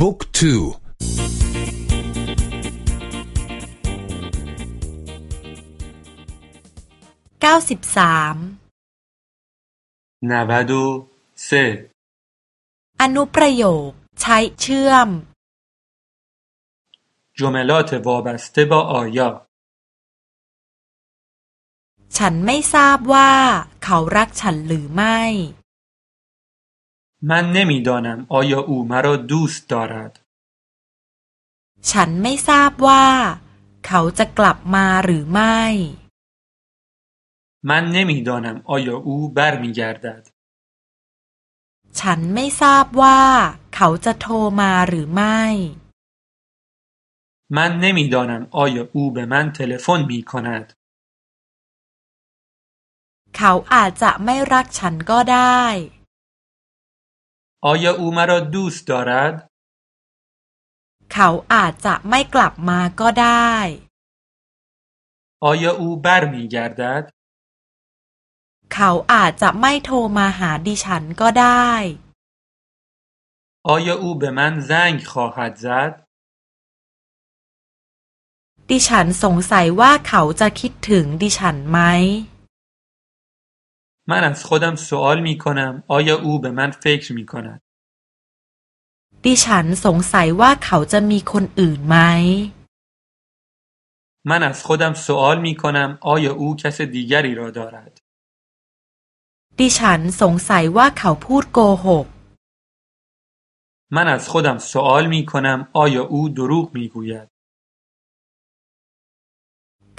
บุ๊กทูเก้าสิบสามนาาดูเซอนุประโยคใช้เชื่อม جملات وابسته با آیا ฉันไม่ทราบว่าเขารักฉันหรือไม่ من نمیدانم آیا او مرا دوست دارد ฉันไม่ทราบว่าเขาจะกลับมาหรือไม่ من نمیدانم آیا او برمیگردد ฉันไม่ทราบว่าเขาจะโทรมาหรือไม่ من نمیدانم آیا او به من تلفن می کند เขาอาจจะไม่รักฉันก็ได้ آیا او مرا دوست دارد เขาอาจจะไม่กลับมาก็ได้ آیا او برمیگردد เขาอาจจะไม่โทรมาหาดิฉันก็ได้ آیا او به من زنگ خواهد زد ดิฉันสงสัยว่าเขาจะคิดถึงดิฉันไหม من از خودم سوال می کنم آیا او به من فکر می کند ดิฉันสงสัยว่าเขาจะมีคนอื่นไหม من از خودم سوال می کنم آیا او کس دیگری را دارد ดิฉันสงสัยว่าเขาพูดโกหก من از خودم سوال می کنم آیا او دروغ می گوید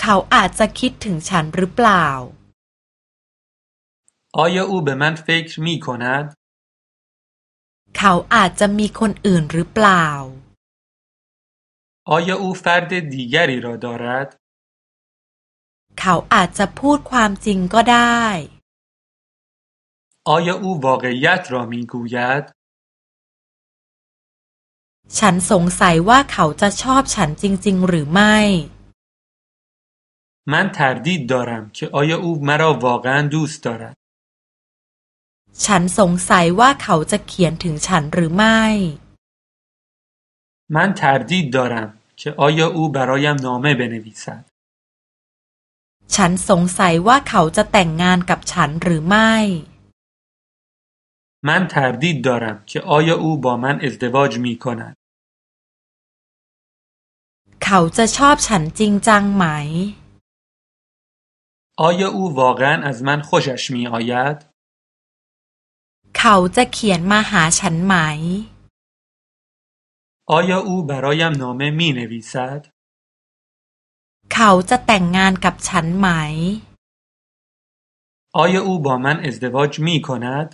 เขาอาจจะคิดถึงฉันหรือเปล่า آیا او به من فکر می کند เขาอาจจะมีคนอื่นหรือเปล่า آیا او فرد دیگری را دارد เขาอาจจะพูดความจริงก็ได้ آیا او واقعیت را می گوید ฉันสงสัยว่าเขาจะชอบฉันจริง ๆ หรือไม่ من تردید دارم که آیا او مرا واقعا دوست دارد ฉันสงสัยว่าเขาจะเขียนถึงฉันหรือไม่ من تردید دارم که آیا او برایم نامه بنویسد ฉันสงสัยว่าเขาจะแต่งงานกับฉันหรือไม่ من تردید دارم که آیا او با من ازدواج می کند เขาจะชอบฉันจริงจังไหม آیا او واقعا از من خوشش می آید เขาจะเขียนมาหาฉันไหม آیا او برایم نامه می نویسد เขาจะแต่งงานกับฉันไหม آیا او با من ازدواج می کند